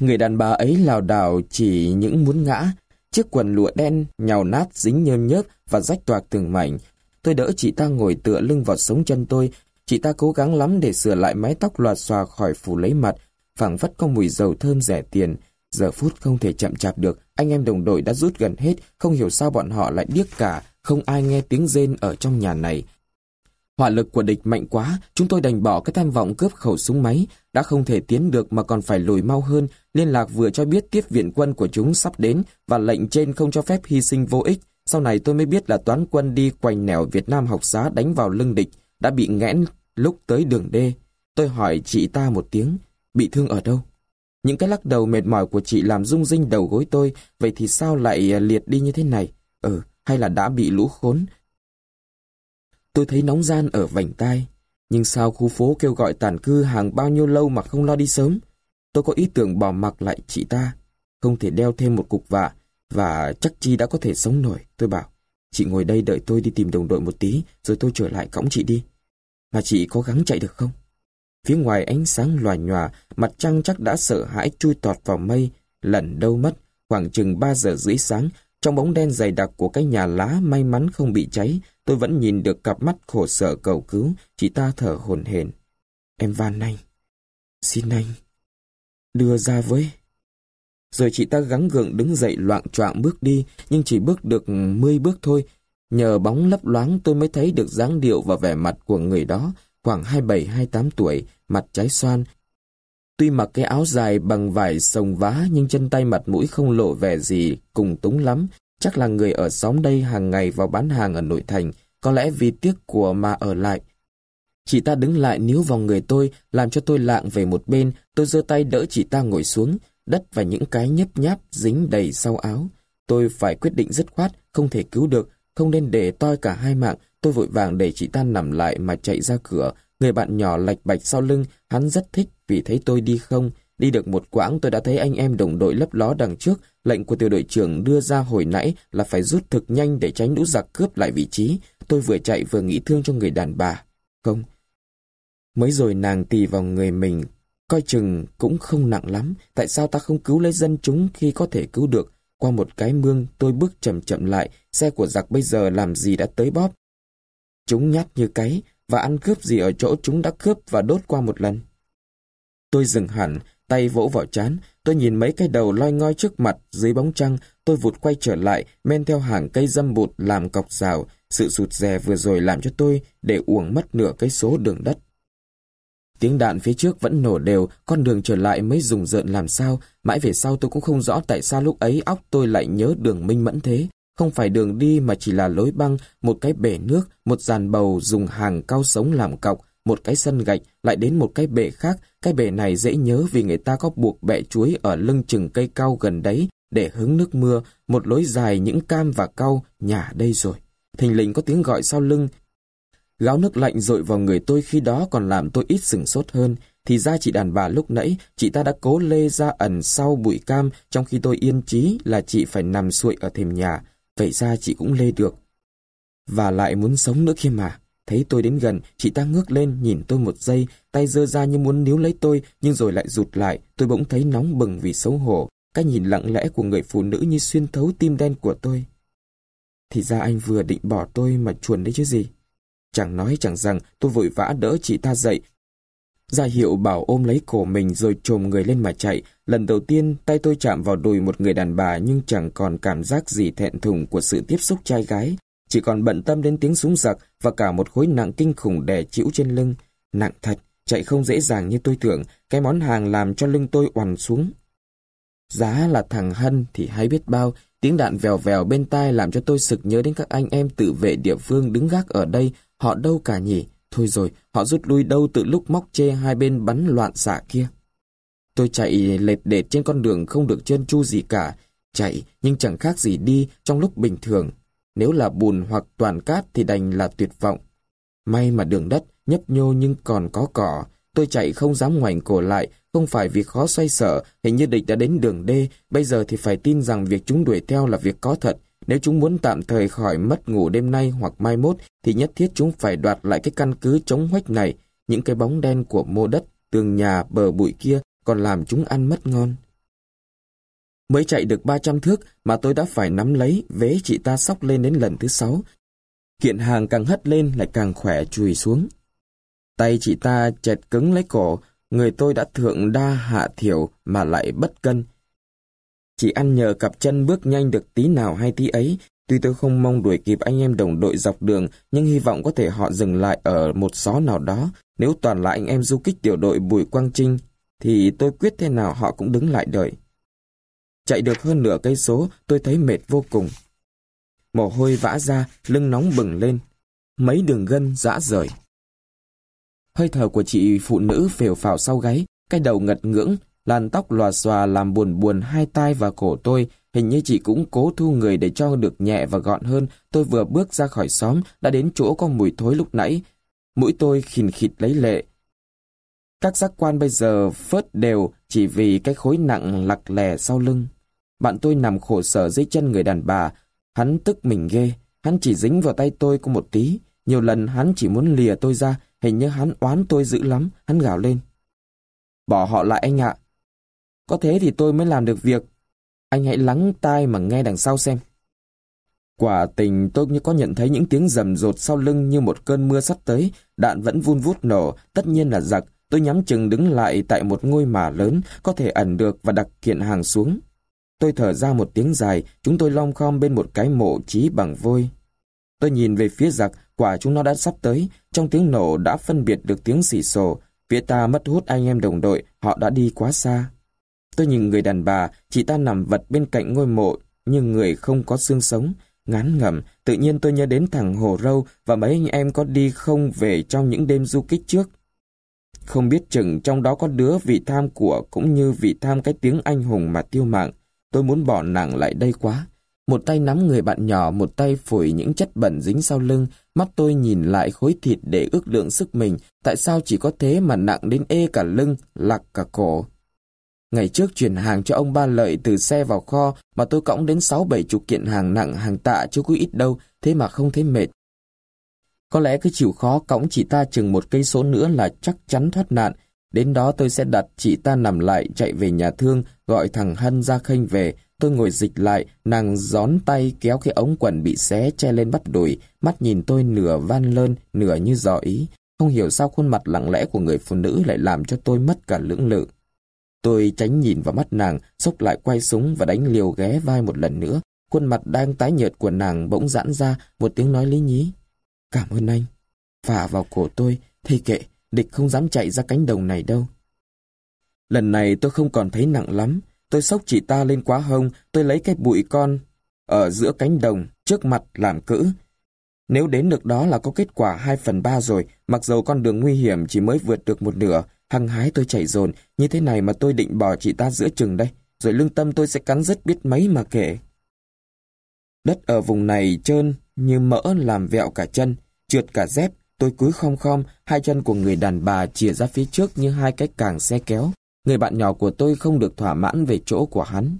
Người đàn bà ấy lảo đảo chỉ những muốn ngã. Chiếc quần lụa đen, nhào nát, dính nhơm nhớp và rách toạc từng mảnh. Tôi đỡ chị ta ngồi tựa lưng vào sống chân tôi. Chị ta cố gắng lắm để sửa lại mái tóc loạt xòa khỏi phủ lấy mặt. phảng phất có mùi dầu thơm rẻ tiền. Giờ phút không thể chậm chạp được, anh em đồng đội đã rút gần hết, không hiểu sao bọn họ lại điếc cả, không ai nghe tiếng rên ở trong nhà này. Hỏa lực của địch mạnh quá, chúng tôi đành bỏ cái tham vọng cướp khẩu súng máy, đã không thể tiến được mà còn phải lùi mau hơn, liên lạc vừa cho biết tiếp viện quân của chúng sắp đến và lệnh trên không cho phép hy sinh vô ích. Sau này tôi mới biết là toán quân đi quanh nẻo Việt Nam học giá đánh vào lưng địch, đã bị nghẽn lúc tới đường D. Tôi hỏi chị ta một tiếng, bị thương ở đâu? Những cái lắc đầu mệt mỏi của chị làm rung rinh đầu gối tôi, vậy thì sao lại à, liệt đi như thế này? Ừ, hay là đã bị lũ khốn? Tôi thấy nóng gian ở vành tai, nhưng sao khu phố kêu gọi tàn cư hàng bao nhiêu lâu mà không lo đi sớm? Tôi có ý tưởng bỏ mặc lại chị ta, không thể đeo thêm một cục vạ, và chắc chi đã có thể sống nổi, tôi bảo. Chị ngồi đây đợi tôi đi tìm đồng đội một tí, rồi tôi trở lại cõng chị đi. Mà chị có gắng chạy được không? Phía ngoài ánh sáng loài nhòa, mặt trăng chắc đã sợ hãi chui tọt vào mây, lẩn đâu mất, khoảng chừng 3 giờ rưỡi sáng, trong bóng đen dày đặc của cái nhà lá may mắn không bị cháy, tôi vẫn nhìn được cặp mắt khổ sở cầu cứu, chị ta thở hồn hển. Em van anh, xin anh, đưa ra với. Rồi chị ta gắng gượng đứng dậy loạn choạng bước đi, nhưng chỉ bước được 10 bước thôi. Nhờ bóng lấp loáng tôi mới thấy được dáng điệu và vẻ mặt của người đó, khoảng 27-28 tuổi, mặt trái xoan. Tuy mặc cái áo dài bằng vải sồng vá nhưng chân tay mặt mũi không lộ vẻ gì cùng túng lắm. Chắc là người ở xóm đây hàng ngày vào bán hàng ở nội thành, có lẽ vì tiếc của mà ở lại. Chị ta đứng lại níu vào người tôi, làm cho tôi lạng về một bên, tôi giơ tay đỡ chị ta ngồi xuống, đất và những cái nhấp nháp dính đầy sau áo. Tôi phải quyết định dứt khoát, không thể cứu được, không nên để toi cả hai mạng, tôi vội vàng để chị ta nằm lại mà chạy ra cửa. Người bạn nhỏ lạch bạch sau lưng, hắn rất thích vì thấy tôi đi không. Đi được một quãng tôi đã thấy anh em đồng đội lấp ló đằng trước, lệnh của tiểu đội trưởng đưa ra hồi nãy là phải rút thực nhanh để tránh lũ giặc cướp lại vị trí. Tôi vừa chạy vừa nghĩ thương cho người đàn bà. Không. Mới rồi nàng tì vào người mình, coi chừng cũng không nặng lắm. Tại sao ta không cứu lấy dân chúng khi có thể cứu được? Qua một cái mương, tôi bước chậm chậm lại, xe của giặc bây giờ làm gì đã tới bóp. Chúng nhát như cái, và ăn cướp gì ở chỗ chúng đã cướp và đốt qua một lần. Tôi dừng hẳn, tay vỗ vào chán, tôi nhìn mấy cái đầu loi ngoi trước mặt dưới bóng trăng, tôi vụt quay trở lại, men theo hàng cây dâm bụt làm cọc rào, sự sụt rè vừa rồi làm cho tôi để uổng mất nửa cái số đường đất. Tiếng đạn phía trước vẫn nổ đều, con đường trở lại mới rùng rợn làm sao, mãi về sau tôi cũng không rõ tại sao lúc ấy óc tôi lại nhớ đường minh mẫn thế. Không phải đường đi mà chỉ là lối băng, một cái bể nước, một dàn bầu dùng hàng cao sống làm cọc, một cái sân gạch, lại đến một cái bể khác. Cái bể này dễ nhớ vì người ta có buộc bẹ chuối ở lưng chừng cây cao gần đấy để hứng nước mưa, một lối dài những cam và cau, nhà đây rồi. Thình lình có tiếng gọi sau lưng, Gáo nước lạnh rội vào người tôi khi đó còn làm tôi ít sừng sốt hơn. Thì ra chị đàn bà lúc nãy, chị ta đã cố lê ra ẩn sau bụi cam, trong khi tôi yên trí là chị phải nằm xuội ở thềm nhà. Vậy ra chị cũng lê được. Và lại muốn sống nữa khi mà. Thấy tôi đến gần, chị ta ngước lên nhìn tôi một giây, tay dơ ra như muốn níu lấy tôi, nhưng rồi lại rụt lại, tôi bỗng thấy nóng bừng vì xấu hổ. Cái nhìn lặng lẽ của người phụ nữ như xuyên thấu tim đen của tôi. Thì ra anh vừa định bỏ tôi mà chuồn đấy chứ gì. Chẳng nói chẳng rằng tôi vội vã đỡ chị ta dậy. Ra hiệu bảo ôm lấy cổ mình rồi trồm người lên mà chạy. Lần đầu tiên tay tôi chạm vào đùi một người đàn bà nhưng chẳng còn cảm giác gì thẹn thùng của sự tiếp xúc trai gái. Chỉ còn bận tâm đến tiếng súng giặc và cả một khối nặng kinh khủng đè chịu trên lưng. Nặng thật, chạy không dễ dàng như tôi tưởng. Cái món hàng làm cho lưng tôi oằn xuống. Giá là thằng Hân thì hay biết bao, tiếng đạn vèo vèo bên tai làm cho tôi sực nhớ đến các anh em tự vệ địa phương đứng gác ở đây Họ đâu cả nhỉ? Thôi rồi, họ rút lui đâu từ lúc móc chê hai bên bắn loạn xạ kia. Tôi chạy lệt đệt trên con đường không được chân chu gì cả. Chạy nhưng chẳng khác gì đi trong lúc bình thường. Nếu là bùn hoặc toàn cát thì đành là tuyệt vọng. May mà đường đất nhấp nhô nhưng còn có cỏ. Tôi chạy không dám ngoảnh cổ lại, không phải vì khó xoay sở, hình như địch đã đến đường D, bây giờ thì phải tin rằng việc chúng đuổi theo là việc có thật, nếu chúng muốn tạm thời khỏi mất ngủ đêm nay hoặc mai mốt, thì nhất thiết chúng phải đoạt lại cái căn cứ chống hoách này. Những cái bóng đen của mô đất, tường nhà, bờ bụi kia còn làm chúng ăn mất ngon. Mới chạy được 300 thước mà tôi đã phải nắm lấy, vế chị ta sóc lên đến lần thứ sáu. Kiện hàng càng hất lên lại càng khỏe chùi xuống. Tay chị ta chẹt cứng lấy cổ, người tôi đã thượng đa hạ thiểu mà lại bất cân. Chỉ ăn nhờ cặp chân bước nhanh được tí nào hay tí ấy, tuy tôi không mong đuổi kịp anh em đồng đội dọc đường, nhưng hy vọng có thể họ dừng lại ở một xó nào đó. Nếu toàn là anh em du kích tiểu đội Bùi Quang Trinh, thì tôi quyết thế nào họ cũng đứng lại đợi. Chạy được hơn nửa cây số, tôi thấy mệt vô cùng. Mồ hôi vã ra, lưng nóng bừng lên. Mấy đường gân dã rời. Hơi thở của chị phụ nữ phều phào sau gáy, cái đầu ngật ngưỡng, làn tóc lòa xòa làm buồn buồn hai tai và cổ tôi. Hình như chị cũng cố thu người để cho được nhẹ và gọn hơn. Tôi vừa bước ra khỏi xóm, đã đến chỗ có mùi thối lúc nãy. Mũi tôi khìn khịt lấy lệ. Các giác quan bây giờ phớt đều chỉ vì cái khối nặng lặc lè sau lưng. Bạn tôi nằm khổ sở dưới chân người đàn bà. Hắn tức mình ghê. Hắn chỉ dính vào tay tôi có một tí. Nhiều lần hắn chỉ muốn lìa tôi ra. Hình như hắn oán tôi dữ lắm. Hắn gào lên. Bỏ họ lại anh ạ. Có thế thì tôi mới làm được việc. Anh hãy lắng tai mà nghe đằng sau xem. Quả tình tôi như có nhận thấy những tiếng rầm rột sau lưng như một cơn mưa sắp tới, đạn vẫn vun vút nổ, tất nhiên là giặc. Tôi nhắm chừng đứng lại tại một ngôi mả lớn, có thể ẩn được và đặt kiện hàng xuống. Tôi thở ra một tiếng dài, chúng tôi long khom bên một cái mộ trí bằng vôi. Tôi nhìn về phía giặc, quả chúng nó đã sắp tới, trong tiếng nổ đã phân biệt được tiếng xỉ sổ. phía ta mất hút anh em đồng đội, họ đã đi quá xa. Tôi nhìn người đàn bà, chị ta nằm vật bên cạnh ngôi mộ, nhưng người không có xương sống, ngán ngẩm, tự nhiên tôi nhớ đến thằng Hồ Râu và mấy anh em có đi không về trong những đêm du kích trước. Không biết chừng trong đó có đứa vị tham của cũng như vị tham cái tiếng anh hùng mà tiêu mạng. Tôi muốn bỏ nàng lại đây quá. Một tay nắm người bạn nhỏ, một tay phủi những chất bẩn dính sau lưng. Mắt tôi nhìn lại khối thịt để ước lượng sức mình. Tại sao chỉ có thế mà nặng đến ê cả lưng, lạc cả cổ. Ngày trước chuyển hàng cho ông Ba Lợi từ xe vào kho mà tôi cõng đến sáu bảy chục kiện hàng nặng hàng tạ chứ có ít đâu, thế mà không thấy mệt. Có lẽ cứ chịu khó cõng chị ta chừng một cây số nữa là chắc chắn thoát nạn. Đến đó tôi sẽ đặt chị ta nằm lại chạy về nhà thương, gọi thằng Hân ra khênh về. Tôi ngồi dịch lại, nàng gión tay kéo cái ống quần bị xé che lên bắt đùi, mắt nhìn tôi nửa van lơn, nửa như dò ý. Không hiểu sao khuôn mặt lặng lẽ của người phụ nữ lại làm cho tôi mất cả lưỡng lự. Tôi tránh nhìn vào mắt nàng, sốc lại quay súng và đánh liều ghé vai một lần nữa. Khuôn mặt đang tái nhợt của nàng bỗng giãn ra một tiếng nói lý nhí. Cảm ơn anh. Phả vào cổ tôi, thì kệ, địch không dám chạy ra cánh đồng này đâu. Lần này tôi không còn thấy nặng lắm. Tôi sốc chị ta lên quá hông, tôi lấy cái bụi con ở giữa cánh đồng, trước mặt làm cữ. Nếu đến được đó là có kết quả 2 phần 3 rồi, mặc dầu con đường nguy hiểm chỉ mới vượt được một nửa, hăng hái tôi chạy dồn, như thế này mà tôi định bỏ chị ta giữa chừng đây, rồi lương tâm tôi sẽ cắn rất biết mấy mà kể. Đất ở vùng này trơn như mỡ làm vẹo cả chân, trượt cả dép, tôi cúi khom khom, hai chân của người đàn bà chìa ra phía trước như hai cái càng xe kéo. Người bạn nhỏ của tôi không được thỏa mãn về chỗ của hắn.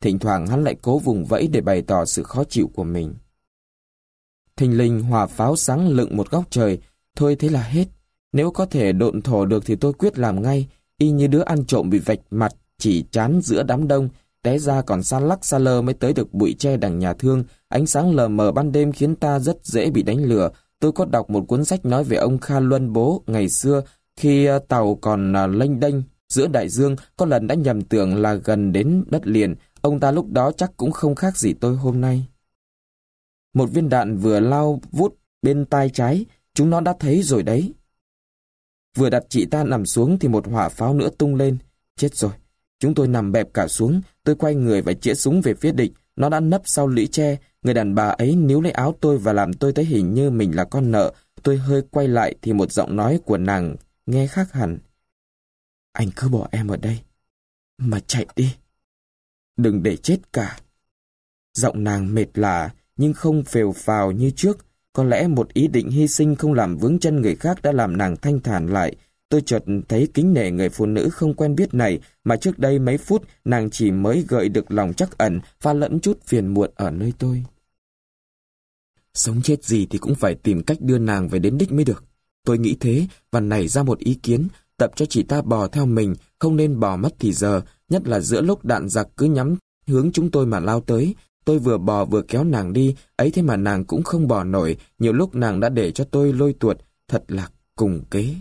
Thỉnh thoảng hắn lại cố vùng vẫy để bày tỏ sự khó chịu của mình. Thình linh hòa pháo sáng lựng một góc trời, thôi thế là hết. Nếu có thể độn thổ được thì tôi quyết làm ngay, y như đứa ăn trộm bị vạch mặt, chỉ chán giữa đám đông, té ra còn xa lắc xa lơ mới tới được bụi tre đằng nhà thương, ánh sáng lờ mờ ban đêm khiến ta rất dễ bị đánh lừa. Tôi có đọc một cuốn sách nói về ông Kha Luân Bố ngày xưa, khi ờ, tàu còn ờ, lênh đênh giữa đại dương, có lần đã nhầm tưởng là gần đến đất liền, ông ta lúc đó chắc cũng không khác gì tôi hôm nay. Một viên đạn vừa lao vút bên tai trái, chúng nó đã thấy rồi đấy. Vừa đặt chị ta nằm xuống thì một hỏa pháo nữa tung lên. Chết rồi. Chúng tôi nằm bẹp cả xuống, tôi quay người và chĩa súng về phía địch. Nó đã nấp sau lũy tre, người đàn bà ấy níu lấy áo tôi và làm tôi thấy hình như mình là con nợ. Tôi hơi quay lại thì một giọng nói của nàng nghe khác hẳn. Anh cứ bỏ em ở đây, mà chạy đi. Đừng để chết cả. Giọng nàng mệt lạ, nhưng không phều phào như trước. Có lẽ một ý định hy sinh không làm vướng chân người khác đã làm nàng thanh thản lại. Tôi chợt thấy kính nể người phụ nữ không quen biết này mà trước đây mấy phút nàng chỉ mới gợi được lòng chắc ẩn pha lẫn chút phiền muộn ở nơi tôi. Sống chết gì thì cũng phải tìm cách đưa nàng về đến đích mới được. Tôi nghĩ thế và nảy ra một ý kiến tập cho chị ta bò theo mình, không nên bò mất thì giờ, nhất là giữa lúc đạn giặc cứ nhắm hướng chúng tôi mà lao tới. Tôi vừa bò vừa kéo nàng đi, ấy thế mà nàng cũng không bò nổi, nhiều lúc nàng đã để cho tôi lôi tuột, thật là cùng kế.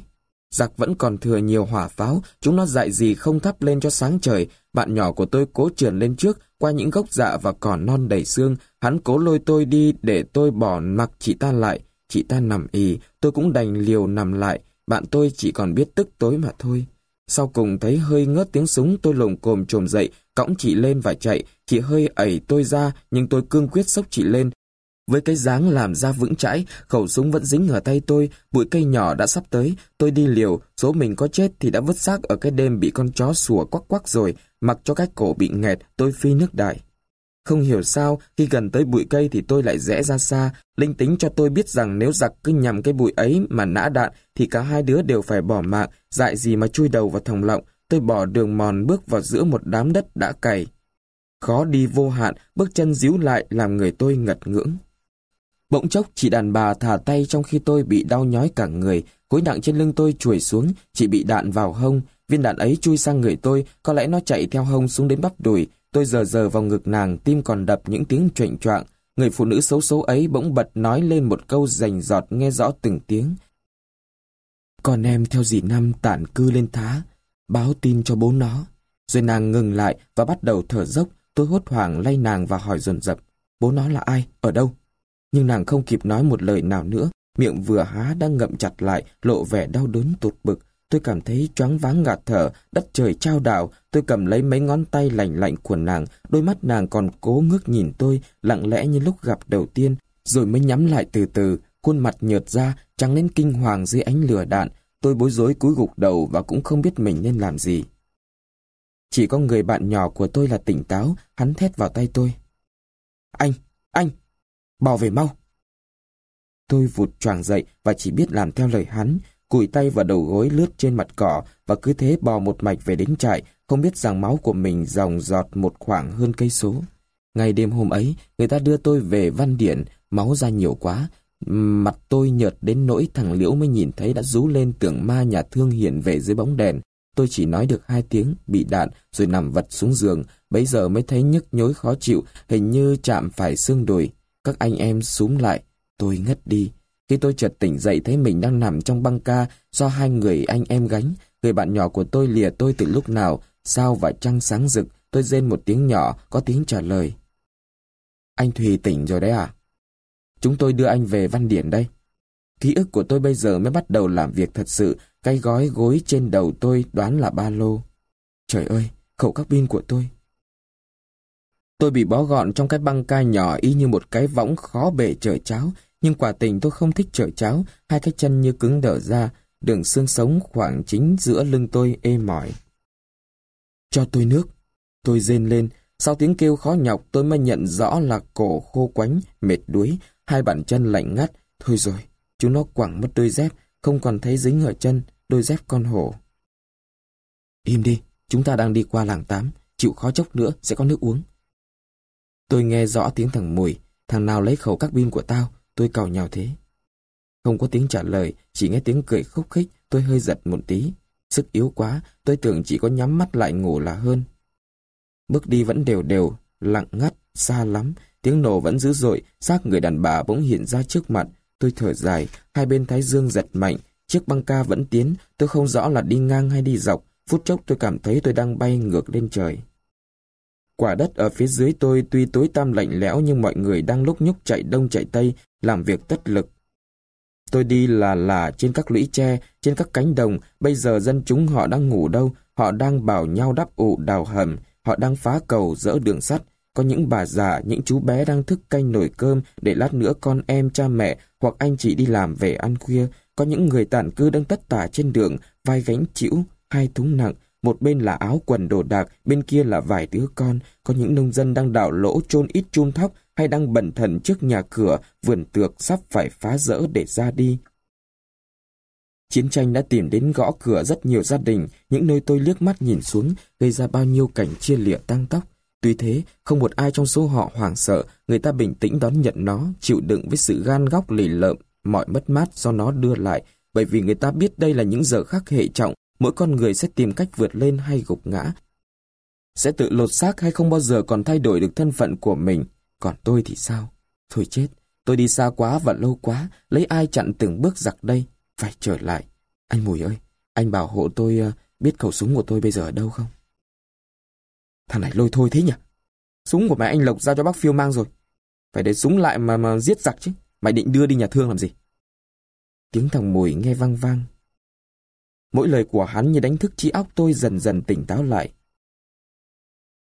Giặc vẫn còn thừa nhiều hỏa pháo, chúng nó dại gì không thắp lên cho sáng trời. Bạn nhỏ của tôi cố trườn lên trước, qua những gốc dạ và cỏ non đầy xương. Hắn cố lôi tôi đi để tôi bỏ mặc chị ta lại. Chị ta nằm ì, tôi cũng đành liều nằm lại. Bạn tôi chỉ còn biết tức tối mà thôi. Sau cùng thấy hơi ngớt tiếng súng tôi lồng cồm trồm dậy, cõng chị lên và chạy. Chị hơi ẩy tôi ra, nhưng tôi cương quyết sốc chị lên. Với cái dáng làm ra vững chãi, khẩu súng vẫn dính ở tay tôi, bụi cây nhỏ đã sắp tới, tôi đi liều, số mình có chết thì đã vứt xác ở cái đêm bị con chó sủa quắc quắc rồi, mặc cho cái cổ bị nghẹt, tôi phi nước đại. Không hiểu sao, khi gần tới bụi cây thì tôi lại rẽ ra xa, linh tính cho tôi biết rằng nếu giặc cứ nhằm cái bụi ấy mà nã đạn thì cả hai đứa đều phải bỏ mạng, dại gì mà chui đầu vào thòng lọng, tôi bỏ đường mòn bước vào giữa một đám đất đã cày. Khó đi vô hạn, bước chân díu lại làm người tôi ngật ngưỡng. Bỗng chốc chị đàn bà thả tay trong khi tôi bị đau nhói cả người, khối nặng trên lưng tôi chuổi xuống, chị bị đạn vào hông, viên đạn ấy chui sang người tôi, có lẽ nó chạy theo hông xuống đến bắp đùi, tôi giờ giờ vào ngực nàng, tim còn đập những tiếng choạng choạng. Người phụ nữ xấu xấu ấy bỗng bật nói lên một câu rành giọt nghe rõ từng tiếng. còn em theo dì Năm tản cư lên thá, báo tin cho bố nó. Rồi nàng ngừng lại và bắt đầu thở dốc, tôi hốt hoảng lay nàng và hỏi dồn dập. Bố nó là ai? Ở đâu? Nhưng nàng không kịp nói một lời nào nữa, miệng vừa há đang ngậm chặt lại, lộ vẻ đau đớn tột bực. Tôi cảm thấy choáng váng ngạt thở, đất trời trao đảo, tôi cầm lấy mấy ngón tay lạnh lạnh của nàng, đôi mắt nàng còn cố ngước nhìn tôi, lặng lẽ như lúc gặp đầu tiên, rồi mới nhắm lại từ từ, khuôn mặt nhợt ra, trắng lên kinh hoàng dưới ánh lửa đạn. Tôi bối rối cúi gục đầu và cũng không biết mình nên làm gì. Chỉ có người bạn nhỏ của tôi là tỉnh táo, hắn thét vào tay tôi. Anh, anh, Bỏ về mau. Tôi vụt choàng dậy và chỉ biết làm theo lời hắn, cùi tay và đầu gối lướt trên mặt cỏ và cứ thế bò một mạch về đến trại, không biết rằng máu của mình dòng giọt một khoảng hơn cây số. Ngày đêm hôm ấy, người ta đưa tôi về văn điển, máu ra nhiều quá. Mặt tôi nhợt đến nỗi thằng Liễu mới nhìn thấy đã rú lên tưởng ma nhà thương hiện về dưới bóng đèn. Tôi chỉ nói được hai tiếng, bị đạn, rồi nằm vật xuống giường, bấy giờ mới thấy nhức nhối khó chịu, hình như chạm phải xương đùi. Các anh em súm lại, tôi ngất đi. Khi tôi chợt tỉnh dậy thấy mình đang nằm trong băng ca do hai người anh em gánh. Người bạn nhỏ của tôi lìa tôi từ lúc nào, sao và trăng sáng rực, tôi rên một tiếng nhỏ, có tiếng trả lời. Anh Thùy tỉnh rồi đấy à? Chúng tôi đưa anh về văn điển đây. Ký ức của tôi bây giờ mới bắt đầu làm việc thật sự, cái gói gối trên đầu tôi đoán là ba lô. Trời ơi, khẩu các pin của tôi. Tôi bị bó gọn trong cái băng ca nhỏ y như một cái võng khó bể trời cháo, nhưng quả tình tôi không thích trợ cháo, hai cái chân như cứng đờ ra, đường xương sống khoảng chính giữa lưng tôi ê mỏi. Cho tôi nước. Tôi rên lên, sau tiếng kêu khó nhọc tôi mới nhận rõ là cổ khô quánh, mệt đuối, hai bàn chân lạnh ngắt. Thôi rồi, chúng nó quẳng mất đôi dép, không còn thấy dính ở chân, đôi dép con hổ. Im đi, chúng ta đang đi qua làng tám, chịu khó chốc nữa sẽ có nước uống. Tôi nghe rõ tiếng thằng Mùi, thằng nào lấy khẩu các pin của tao, tôi cào nhào thế. Không có tiếng trả lời, chỉ nghe tiếng cười khúc khích, tôi hơi giật một tí. Sức yếu quá, tôi tưởng chỉ có nhắm mắt lại ngủ là hơn. Bước đi vẫn đều đều, lặng ngắt, xa lắm, tiếng nổ vẫn dữ dội, xác người đàn bà bỗng hiện ra trước mặt. Tôi thở dài, hai bên thái dương giật mạnh, chiếc băng ca vẫn tiến, tôi không rõ là đi ngang hay đi dọc, phút chốc tôi cảm thấy tôi đang bay ngược lên trời. Quả đất ở phía dưới tôi tuy tối tăm lạnh lẽo nhưng mọi người đang lúc nhúc chạy đông chạy tây, làm việc tất lực. Tôi đi là là trên các lũy tre, trên các cánh đồng, bây giờ dân chúng họ đang ngủ đâu, họ đang bảo nhau đắp ụ đào hầm, họ đang phá cầu dỡ đường sắt, có những bà già, những chú bé đang thức canh nồi cơm để lát nữa con em, cha mẹ hoặc anh chị đi làm về ăn khuya, có những người tản cư đang tất tả trên đường, vai gánh chịu, hai thúng nặng, một bên là áo quần đồ đạc, bên kia là vài đứa con. Có những nông dân đang đào lỗ chôn ít chum thóc hay đang bẩn thần trước nhà cửa, vườn tược sắp phải phá rỡ để ra đi. Chiến tranh đã tìm đến gõ cửa rất nhiều gia đình, những nơi tôi liếc mắt nhìn xuống, gây ra bao nhiêu cảnh chia lịa tăng tóc. Tuy thế, không một ai trong số họ hoảng sợ, người ta bình tĩnh đón nhận nó, chịu đựng với sự gan góc lì lợm, mọi mất mát do nó đưa lại, bởi vì người ta biết đây là những giờ khắc hệ trọng mỗi con người sẽ tìm cách vượt lên hay gục ngã. sẽ tự lột xác hay không bao giờ còn thay đổi được thân phận của mình. Còn tôi thì sao? Thôi chết, tôi đi xa quá và lâu quá, lấy ai chặn từng bước giặc đây? Phải trở lại. Anh Mùi ơi, anh bảo hộ tôi ờ, biết khẩu súng của tôi bây giờ ở đâu không? Thằng này lôi thôi thế nhỉ? Súng của mẹ anh Lộc giao cho bác Phiêu mang rồi. Phải để súng lại mà mà giết giặc chứ. Mày định đưa đi nhà thương làm gì? Tiếng thằng Mùi nghe vang vang. Mỗi lời của hắn như đánh thức trí óc tôi dần dần tỉnh táo lại.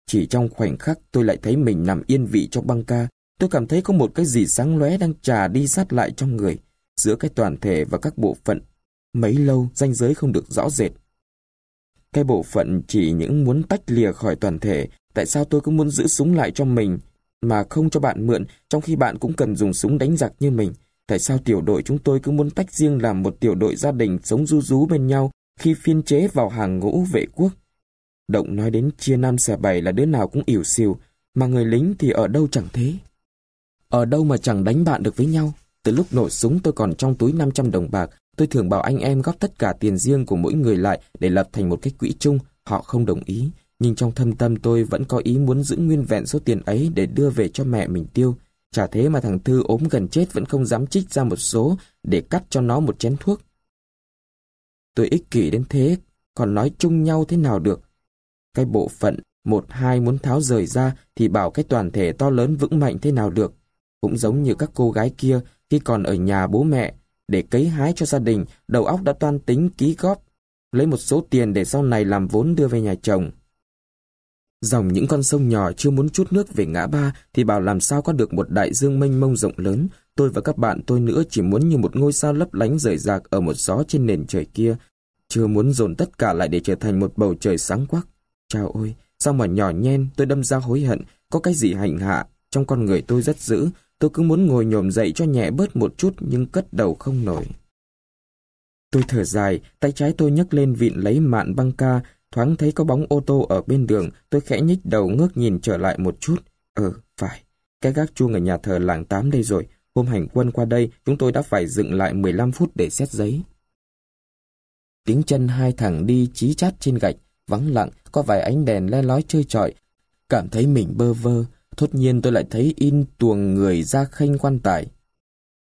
Chỉ trong khoảnh khắc tôi lại thấy mình nằm yên vị trong băng ca. Tôi cảm thấy có một cái gì sáng lóe đang trà đi sát lại trong người, giữa cái toàn thể và các bộ phận. Mấy lâu, ranh giới không được rõ rệt. Cái bộ phận chỉ những muốn tách lìa khỏi toàn thể, tại sao tôi cứ muốn giữ súng lại cho mình, mà không cho bạn mượn, trong khi bạn cũng cần dùng súng đánh giặc như mình. Tại sao tiểu đội chúng tôi cứ muốn tách riêng làm một tiểu đội gia đình sống du rú bên nhau khi phiên chế vào hàng ngũ vệ quốc? Động nói đến chia năm xẻ bảy là đứa nào cũng ỉu xìu, mà người lính thì ở đâu chẳng thế. Ở đâu mà chẳng đánh bạn được với nhau. Từ lúc nổ súng tôi còn trong túi 500 đồng bạc, tôi thường bảo anh em góp tất cả tiền riêng của mỗi người lại để lập thành một cái quỹ chung. Họ không đồng ý, nhưng trong thâm tâm tôi vẫn có ý muốn giữ nguyên vẹn số tiền ấy để đưa về cho mẹ mình tiêu. Chả thế mà thằng Thư ốm gần chết vẫn không dám trích ra một số để cắt cho nó một chén thuốc. Tôi ích kỷ đến thế, còn nói chung nhau thế nào được. Cái bộ phận một hai muốn tháo rời ra thì bảo cái toàn thể to lớn vững mạnh thế nào được. Cũng giống như các cô gái kia khi còn ở nhà bố mẹ để cấy hái cho gia đình, đầu óc đã toan tính ký góp, lấy một số tiền để sau này làm vốn đưa về nhà chồng. Dòng những con sông nhỏ chưa muốn chút nước về ngã ba thì bảo làm sao có được một đại dương mênh mông rộng lớn. Tôi và các bạn tôi nữa chỉ muốn như một ngôi sao lấp lánh rời rạc ở một gió trên nền trời kia. Chưa muốn dồn tất cả lại để trở thành một bầu trời sáng quắc. Chào ôi, sao mà nhỏ nhen tôi đâm ra hối hận, có cái gì hành hạ. Trong con người tôi rất dữ, tôi cứ muốn ngồi nhổm dậy cho nhẹ bớt một chút nhưng cất đầu không nổi. Tôi thở dài, tay trái tôi nhấc lên vịn lấy mạn băng ca, thoáng thấy có bóng ô tô ở bên đường, tôi khẽ nhích đầu ngước nhìn trở lại một chút. Ừ, phải, cái gác chuông ở nhà thờ làng tám đây rồi, hôm hành quân qua đây chúng tôi đã phải dựng lại 15 phút để xét giấy. Tiếng chân hai thằng đi chí chát trên gạch, vắng lặng, có vài ánh đèn le lói chơi trọi. Cảm thấy mình bơ vơ, thốt nhiên tôi lại thấy in tuồng người ra khênh quan tài.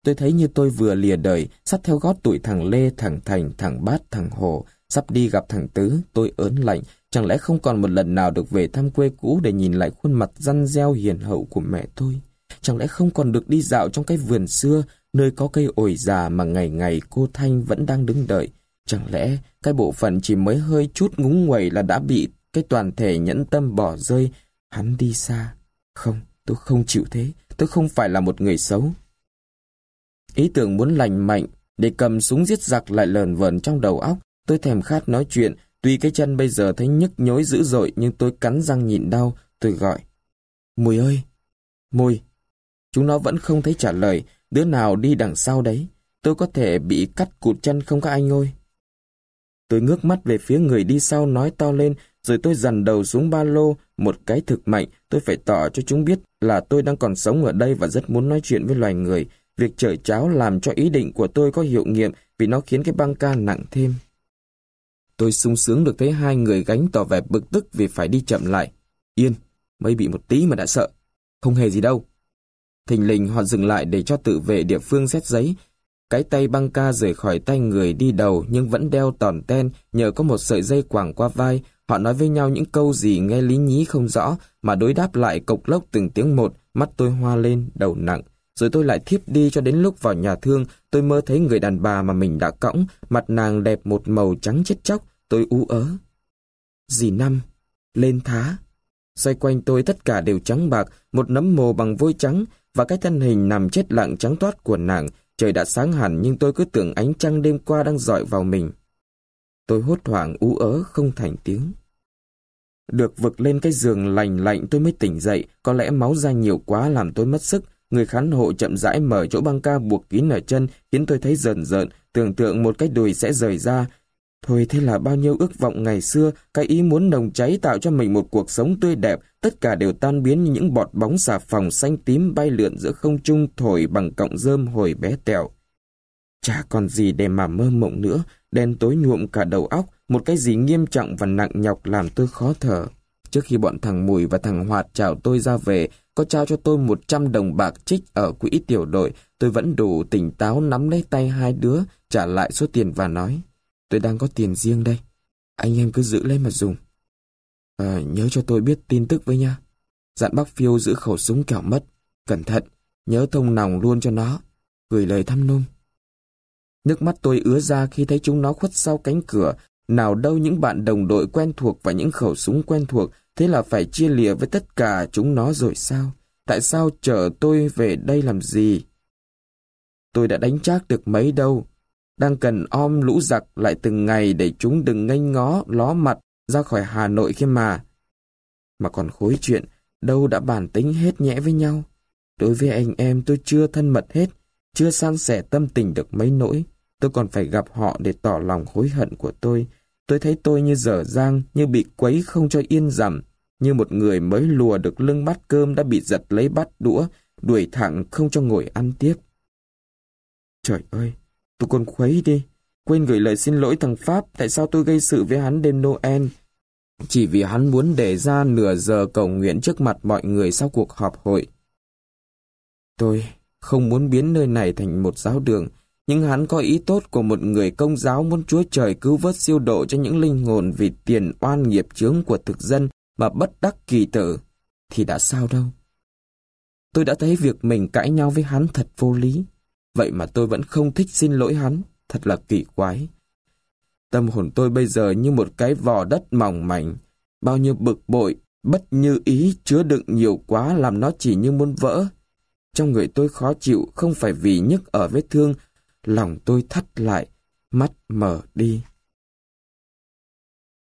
Tôi thấy như tôi vừa lìa đời, sắt theo gót tụi thằng Lê, thằng Thành, thằng Bát, thằng Hồ, sắp đi gặp thằng Tứ, tôi ớn lạnh, chẳng lẽ không còn một lần nào được về thăm quê cũ để nhìn lại khuôn mặt răn reo hiền hậu của mẹ tôi? Chẳng lẽ không còn được đi dạo trong cái vườn xưa, nơi có cây ổi già mà ngày ngày cô Thanh vẫn đang đứng đợi? Chẳng lẽ cái bộ phận chỉ mới hơi chút ngúng nguẩy là đã bị cái toàn thể nhẫn tâm bỏ rơi, hắn đi xa? Không, tôi không chịu thế, tôi không phải là một người xấu. Ý tưởng muốn lành mạnh, để cầm súng giết giặc lại lờn vờn trong đầu óc, tôi thèm khát nói chuyện, tuy cái chân bây giờ thấy nhức nhối dữ dội nhưng tôi cắn răng nhịn đau, tôi gọi. Mùi ơi! Mùi! Chúng nó vẫn không thấy trả lời, đứa nào đi đằng sau đấy. Tôi có thể bị cắt cụt chân không các anh ơi? Tôi ngước mắt về phía người đi sau nói to lên, rồi tôi dằn đầu xuống ba lô, một cái thực mạnh, tôi phải tỏ cho chúng biết là tôi đang còn sống ở đây và rất muốn nói chuyện với loài người. Việc chở cháo làm cho ý định của tôi có hiệu nghiệm vì nó khiến cái băng ca nặng thêm. Tôi sung sướng được thấy hai người gánh tỏ vẻ bực tức vì phải đi chậm lại. Yên, mới bị một tí mà đã sợ. Không hề gì đâu. Thình lình họ dừng lại để cho tự vệ địa phương xét giấy, cái tay băng ca rời khỏi tay người đi đầu nhưng vẫn đeo tòn ten nhờ có một sợi dây quàng qua vai. Họ nói với nhau những câu gì nghe lý nhí không rõ mà đối đáp lại cộc lốc từng tiếng một, mắt tôi hoa lên, đầu nặng. Rồi tôi lại thiếp đi cho đến lúc vào nhà thương, tôi mơ thấy người đàn bà mà mình đã cõng, mặt nàng đẹp một màu trắng chết chóc, tôi ú ớ. Dì Năm, lên thá. Xoay quanh tôi tất cả đều trắng bạc, một nấm mồ bằng vôi trắng, và cái thân hình nằm chết lặng trắng toát của nàng, Trời đã sáng hẳn nhưng tôi cứ tưởng ánh trăng đêm qua đang dọi vào mình. Tôi hốt hoảng ú ớ không thành tiếng. Được vực lên cái giường lành lạnh tôi mới tỉnh dậy, có lẽ máu ra nhiều quá làm tôi mất sức. Người khán hộ chậm rãi mở chỗ băng ca buộc kín ở chân, khiến tôi thấy dần rợn, tưởng tượng một cái đùi sẽ rời ra, Thôi thế là bao nhiêu ước vọng ngày xưa, cái ý muốn nồng cháy tạo cho mình một cuộc sống tươi đẹp, tất cả đều tan biến như những bọt bóng xà phòng xanh tím bay lượn giữa không trung thổi bằng cọng rơm hồi bé tẹo. Chả còn gì để mà mơ mộng nữa, đen tối nhuộm cả đầu óc, một cái gì nghiêm trọng và nặng nhọc làm tôi khó thở. Trước khi bọn thằng Mùi và thằng Hoạt chào tôi ra về, có trao cho tôi 100 đồng bạc trích ở quỹ tiểu đội, tôi vẫn đủ tỉnh táo nắm lấy tay hai đứa, trả lại số tiền và nói, tôi đang có tiền riêng đây, anh em cứ giữ lấy mà dùng. À, nhớ cho tôi biết tin tức với nha. Dặn bác phiêu giữ khẩu súng kẻo mất. Cẩn thận, nhớ thông nòng luôn cho nó. Gửi lời thăm nung. Nước mắt tôi ứa ra khi thấy chúng nó khuất sau cánh cửa. Nào đâu những bạn đồng đội quen thuộc và những khẩu súng quen thuộc, thế là phải chia lìa với tất cả chúng nó rồi sao? Tại sao chở tôi về đây làm gì? Tôi đã đánh chắc được mấy đâu. Đang cần om lũ giặc lại từng ngày để chúng đừng nganh ngó, ló mặt ra khỏi Hà Nội kia mà. Mà còn khối chuyện, đâu đã bản tính hết nhẽ với nhau. Đối với anh em tôi chưa thân mật hết, chưa san sẻ tâm tình được mấy nỗi. Tôi còn phải gặp họ để tỏ lòng hối hận của tôi. Tôi thấy tôi như dở dang, như bị quấy không cho yên rằm, như một người mới lùa được lưng bát cơm đã bị giật lấy bát đũa, đuổi thẳng không cho ngồi ăn tiếp. Trời ơi, tôi còn khuấy đi. Quên gửi lời xin lỗi thằng Pháp tại sao tôi gây sự với hắn đêm Noel. Chỉ vì hắn muốn để ra nửa giờ cầu nguyện trước mặt mọi người sau cuộc họp hội. Tôi không muốn biến nơi này thành một giáo đường, nhưng hắn có ý tốt của một người công giáo muốn Chúa Trời cứu vớt siêu độ cho những linh hồn vì tiền oan nghiệp chướng của thực dân mà bất đắc kỳ tử, thì đã sao đâu. Tôi đã thấy việc mình cãi nhau với hắn thật vô lý, vậy mà tôi vẫn không thích xin lỗi hắn, thật là kỳ quái. Tâm hồn tôi bây giờ như một cái vò đất mỏng mảnh, bao nhiêu bực bội, bất như ý chứa đựng nhiều quá làm nó chỉ như muốn vỡ. Trong người tôi khó chịu không phải vì nhức ở vết thương, lòng tôi thắt lại, mắt mở đi.